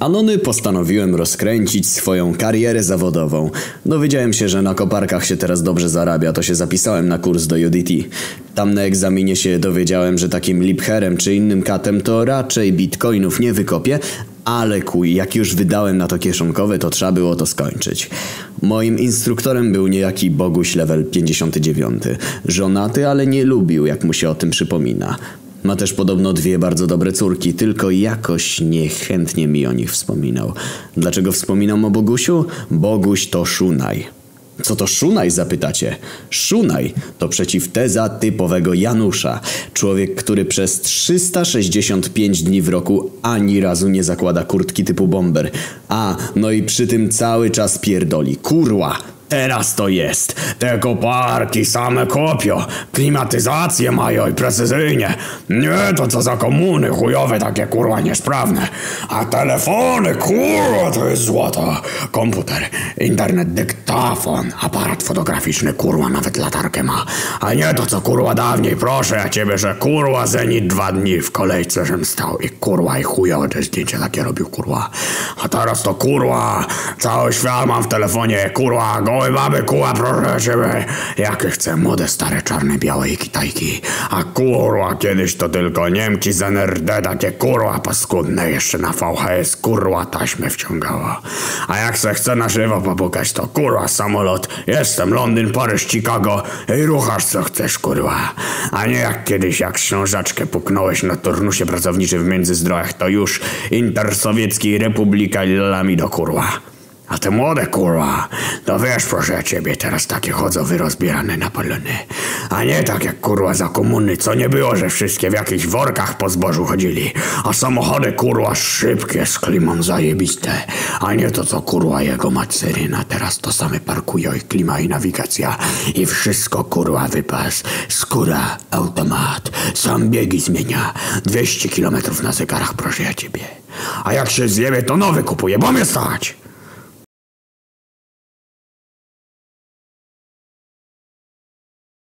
Anony postanowiłem rozkręcić swoją karierę zawodową. Dowiedziałem się, że na koparkach się teraz dobrze zarabia, to się zapisałem na kurs do UDT. Tam na egzaminie się dowiedziałem, że takim lipherem czy innym katem to raczej bitcoinów nie wykopię, ale kuj, jak już wydałem na to kieszonkowe, to trzeba było to skończyć. Moim instruktorem był niejaki Boguś level 59. Żonaty, ale nie lubił, jak mu się o tym przypomina. Ma też podobno dwie bardzo dobre córki, tylko jakoś niechętnie mi o nich wspominał. Dlaczego wspominam o Bogusiu? Boguś to Szunaj. Co to Szunaj zapytacie? Szunaj to przeciwteza typowego Janusza. Człowiek, który przez 365 dni w roku ani razu nie zakłada kurtki typu bomber. A, no i przy tym cały czas pierdoli. Kurła! Teraz to jest. Te koparki same kopio. Klimatyzację mają i precyzyjnie. Nie to co za komuny chujowe takie kurwa niesprawne. A telefony kurwa to jest złoto. Komputer, internet, dyktafon, aparat fotograficzny kurwa nawet latarkę ma. A nie to co kurwa dawniej. Proszę ja ciebie, że kurwa Zenit dwa dni w kolejce żem stał i kurwa i chujowe te zdjęcia takie robił kurwa. A teraz to kurwa cały świat mam w telefonie kurwa go Oj, mamy kuła, proszę ciebie. Jakie chcę młode, stare, czarne, białe i kitajki. A kurwa, kiedyś to tylko Niemki z NRD, takie kurwa paskudne, jeszcze na VHS kurwa taśmę wciągała. A jak se chce na żywo popukać, to kurwa samolot. Jestem Londyn, Paryż, Chicago i ruchasz co chcesz, kurwa. A nie jak kiedyś, jak książaczkę puknąłeś na turnusie pracowniczym w Międzyzdrojach, to już Intersowiecki Republika Lilami do kurwa. Te młode kurwa, to wiesz proszę ciebie, teraz takie chodzą wyrozbierane Napoleony. A nie tak jak kurwa za komuny, co nie było, że wszystkie w jakichś workach po zbożu chodzili. A samochody kurwa szybkie, z klimą zajebiste. A nie to co kurwa jego mać Syryna, teraz to same parkują i klima i nawigacja. I wszystko kurwa wypas. Skóra, automat, sam biegi zmienia. 200 kilometrów na zegarach proszę ja ciebie. A jak się zjebie to nowy kupuję, bo mnie stać.